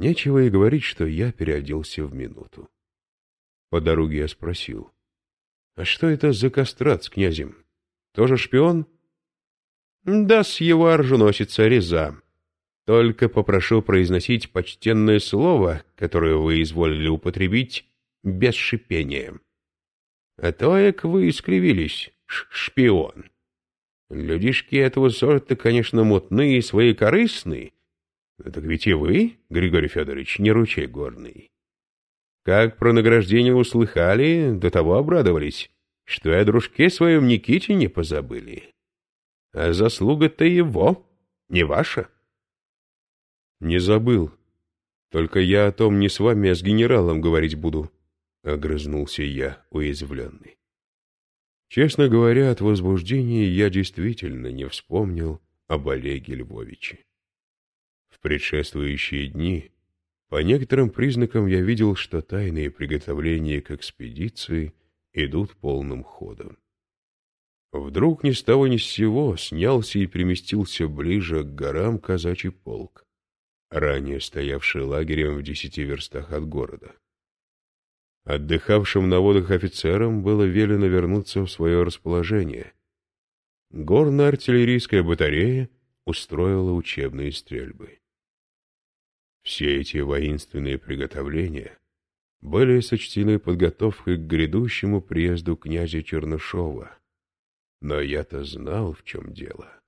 Нечего и говорить, что я переоделся в минуту. По дороге я спросил, «А что это за кастрат с князем? Тоже шпион?» «Да, с его оруженосица Реза. Только попрошу произносить почтенное слово, которое вы изволили употребить, без шипения. А то, як вы искривились, шпион. Людишки этого сорта, конечно, мутные и своекорыстные, но так ведь и вы, Григорий Федорович, не ручей горный. Как про награждение услыхали, до того обрадовались, что и о дружке своем Никите не позабыли. А заслуга-то его, не ваша. Не забыл. Только я о том не с вами, а с генералом говорить буду, — огрызнулся я, уязвленный. Честно говоря, от возбуждения я действительно не вспомнил об Олеге Львовиче. Предшествующие дни по некоторым признакам я видел, что тайные приготовления к экспедиции идут полным ходом. Вдруг ни с того ни с сего снялся и переместился ближе к горам казачий полк, ранее стоявший лагерем в десяти верстах от города. Отдыхавшим на водах офицерам было велено вернуться в свое расположение. Горно-артиллерийская батарея устроила учебные стрельбы. Все эти воинственные приготовления были сочтены подготовкой к грядущему приезду князя Чернышова. Но я-то знал, в чем дело.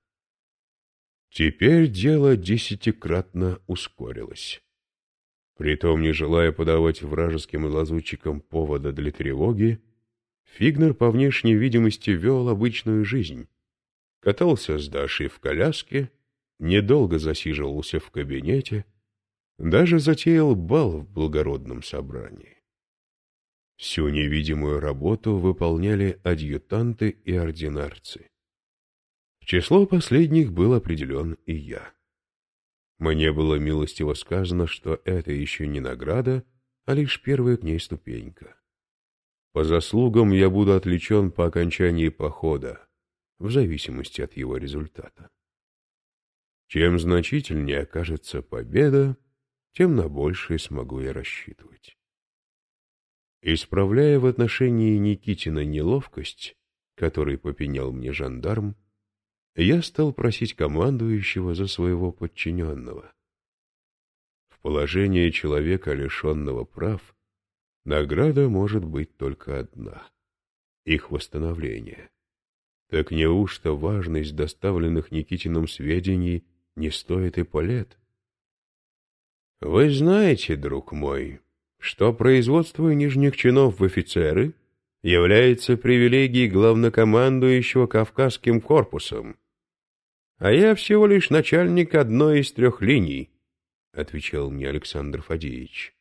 Теперь дело десятикратно ускорилось. Притом, не желая подавать вражеским лазутчикам повода для тревоги, Фигнер по внешней видимости вел обычную жизнь. Катался с Дашей в коляске, недолго засиживался в кабинете, даже затеял бал в благородном собрании. Всю невидимую работу выполняли адъютанты и ординарцы. В число последних был определен и я. Мне было милостиво сказано, что это еще не награда, а лишь первая к ней ступенька. По заслугам я буду отличен по окончании похода, в зависимости от его результата. Чем значительнее окажется победа, тем на большее смогу я рассчитывать. Исправляя в отношении Никитина неловкость, которой попенял мне жандарм, я стал просить командующего за своего подчиненного. В положении человека, лишенного прав, награда может быть только одна — их восстановление. Так неужто важность доставленных Никитином сведений не стоит и полет? Вы знаете, друг мой, что производство нижних чинов в офицеры является привилегией главнокомандующего Кавказским корпусом, а я всего лишь начальник одной из трех линий, — отвечал мне Александр Фадеевич.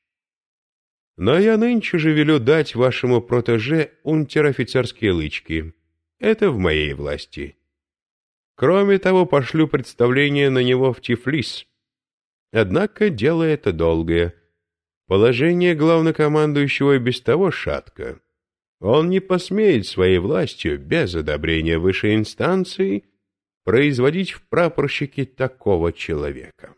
Но я нынче же велю дать вашему протеже унтер-офицерские лычки. Это в моей власти. Кроме того, пошлю представление на него в Тифлис. Однако дело это долгое. Положение главнокомандующего без того шатко. Он не посмеет своей властью без одобрения высшей инстанции производить в прапорщике такого человека.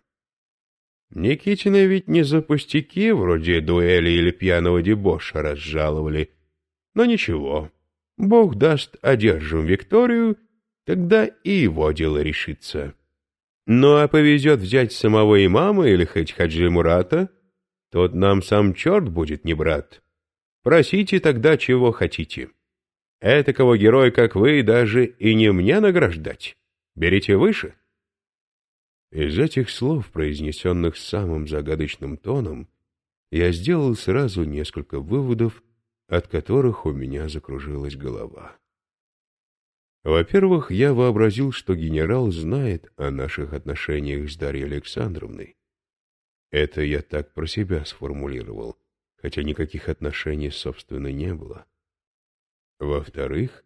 Никитина ведь не за пустяки, вроде дуэли или пьяного дебоша, разжаловали. Но ничего, Бог даст, одержим Викторию, тогда и его дело решится. Ну а повезет взять самого имама или хоть Хаджи Мурата, тот нам сам черт будет не брат. Просите тогда, чего хотите. Этакого героя, как вы, даже и не мне награждать. Берите выше. Из этих слов, произнесенных самым загадочным тоном, я сделал сразу несколько выводов, от которых у меня закружилась голова. Во-первых, я вообразил, что генерал знает о наших отношениях с Дарьей Александровной. Это я так про себя сформулировал, хотя никаких отношений, собственно, не было. Во-вторых,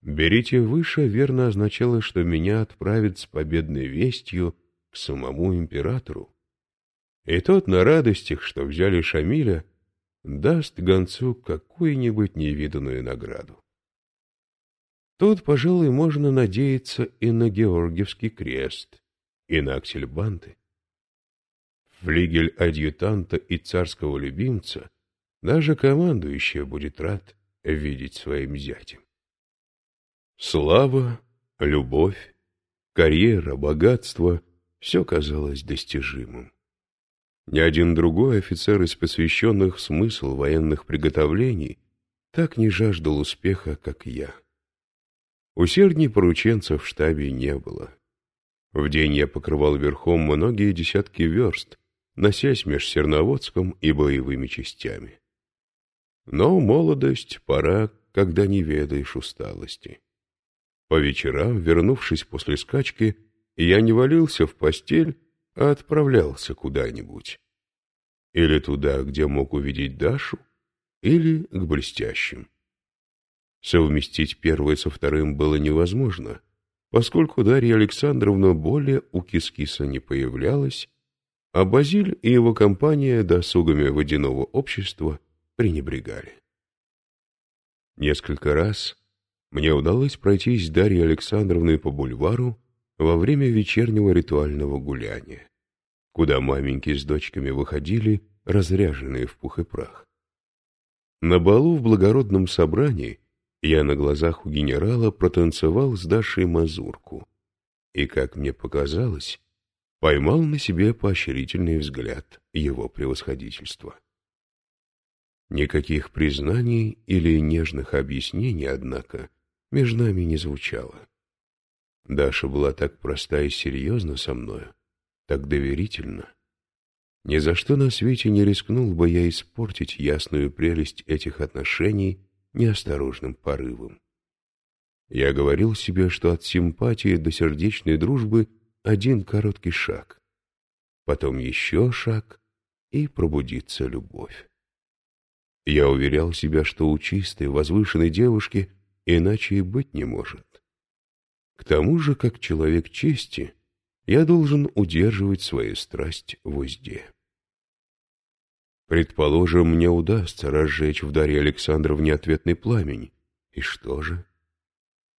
«Берите выше» верно означало, что меня отправят с победной вестью к самому императору. И тот на радостях, что взяли Шамиля, даст гонцу какую-нибудь невиданную награду. Тут, пожалуй, можно надеяться и на Георгиевский крест, и на аксельбанты. флигель адъютанта и царского любимца, даже командующий будет рад видеть своим зятем. Слава, любовь, карьера, богатство — все казалось достижимым. Ни один другой офицер из посвященных смысл военных приготовлений так не жаждал успеха, как я. Усердней порученцев в штабе не было. В день я покрывал верхом многие десятки верст, носясь меж Серноводском и боевыми частями. Но молодость — пора, когда не ведаешь усталости. По вечерам, вернувшись после скачки, я не валился в постель, а отправлялся куда-нибудь. Или туда, где мог увидеть Дашу, или к блестящим. Совместить первое со вторым было невозможно, поскольку Дарья Александровна более у Кискиса не появлялась, а Базиль и его компания досугами водяного общества пренебрегали. Несколько раз мне удалось пройтись с Дарьей Александровной по бульвару во время вечернего ритуального гуляния, куда маменьки с дочками выходили, разряженные в пух и прах. На балу в благородном собрании я на глазах у генерала протанцевал с Дашей мазурку и, как мне показалось, поймал на себе поощрительный взгляд его превосходительства. Никаких признаний или нежных объяснений, однако, между нами не звучало. Даша была так проста и серьезна со мною, так доверительна. Ни за что на свете не рискнул бы я испортить ясную прелесть этих отношений неосторожным порывом. Я говорил себе, что от симпатии до сердечной дружбы один короткий шаг, потом еще шаг, и пробудится любовь. Я уверял себя, что у чистой, возвышенной девушки иначе и быть не может. К тому же, как человек чести, я должен удерживать свою страсть в узде. Предположим, мне удастся разжечь в Дарье Александровне ответный пламень. И что же?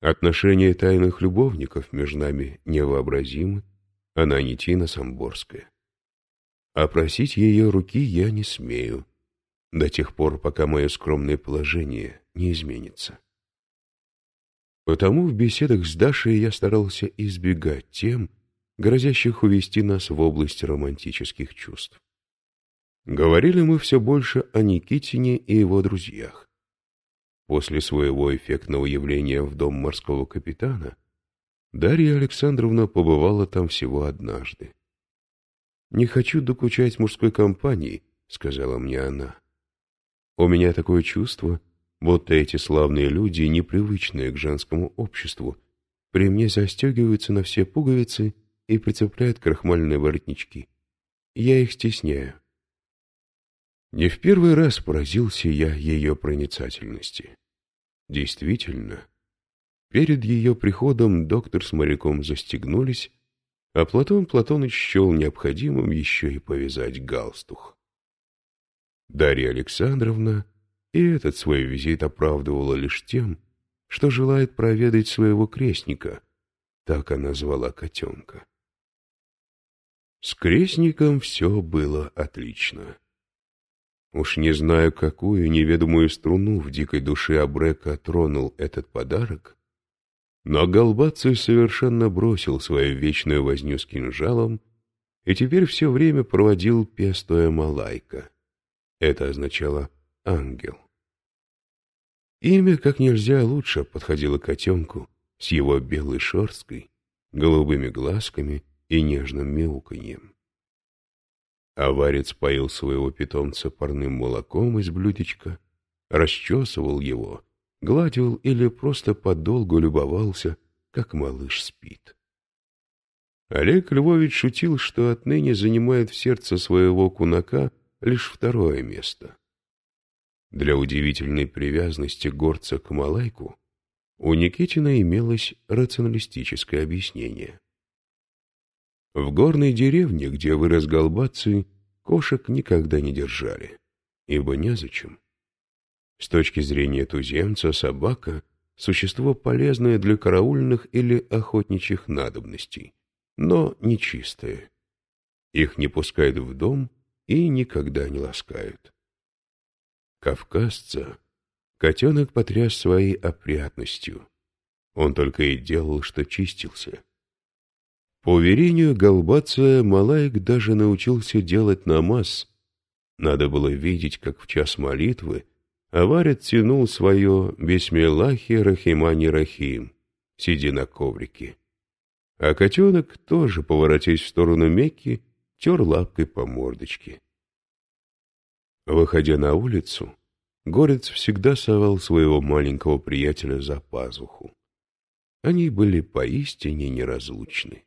Отношения тайных любовников между нами невообразимы, она не Тина Самборская. А просить ее руки я не смею, до тех пор, пока мое скромное положение не изменится. Потому в беседах с Дашей я старался избегать тем, грозящих увести нас в область романтических чувств. Говорили мы все больше о Никитине и его друзьях. После своего эффектного явления в дом морского капитана Дарья Александровна побывала там всего однажды. «Не хочу докучать мужской компании», — сказала мне она. У меня такое чувство, будто эти славные люди, непривычные к женскому обществу, при мне застегиваются на все пуговицы и прицепляют крахмальные воротнички. Я их стесняю. Не в первый раз поразился я ее проницательности. Действительно, перед ее приходом доктор с моряком застегнулись, а Платон Платоныч счел необходимым еще и повязать галстух. Дарья Александровна и этот свой визит оправдывала лишь тем, что желает проведать своего крестника, так она звала котенка. С крестником все было отлично. Уж не знаю, какую неведомую струну в дикой душе Абрека тронул этот подарок, но Голбаций совершенно бросил свою вечную возню с кинжалом и теперь все время проводил пестуя малайка. Это означало «ангел». Имя как нельзя лучше подходило котенку с его белой шерсткой, голубыми глазками и нежным мяуканьем. Аварец поил своего питомца парным молоком из блюдечка, расчесывал его, гладил или просто подолгу любовался, как малыш спит. Олег Львович шутил, что отныне занимает в сердце своего кунака — лишь второе место. Для удивительной привязанности горца к Малайку у Никитина имелось рационалистическое объяснение. В горной деревне, где вырос Голбаций, кошек никогда не держали, ибо незачем. С точки зрения туземца собака — существо полезное для караульных или охотничьих надобностей, но нечистое Их не пускают в дом и никогда не ласкают. Кавказца котенок потряс своей опрятностью. Он только и делал, что чистился. По уверению Голбаца, Малаик даже научился делать намаз. Надо было видеть, как в час молитвы Аварит тянул свое «Бисмиллахи Рахимани Рахим», сидя на коврике. А котенок, тоже поворотясь в сторону Мекки, тер лапкой по мордочке. Выходя на улицу, Горец всегда совал своего маленького приятеля за пазуху. Они были поистине неразлучны.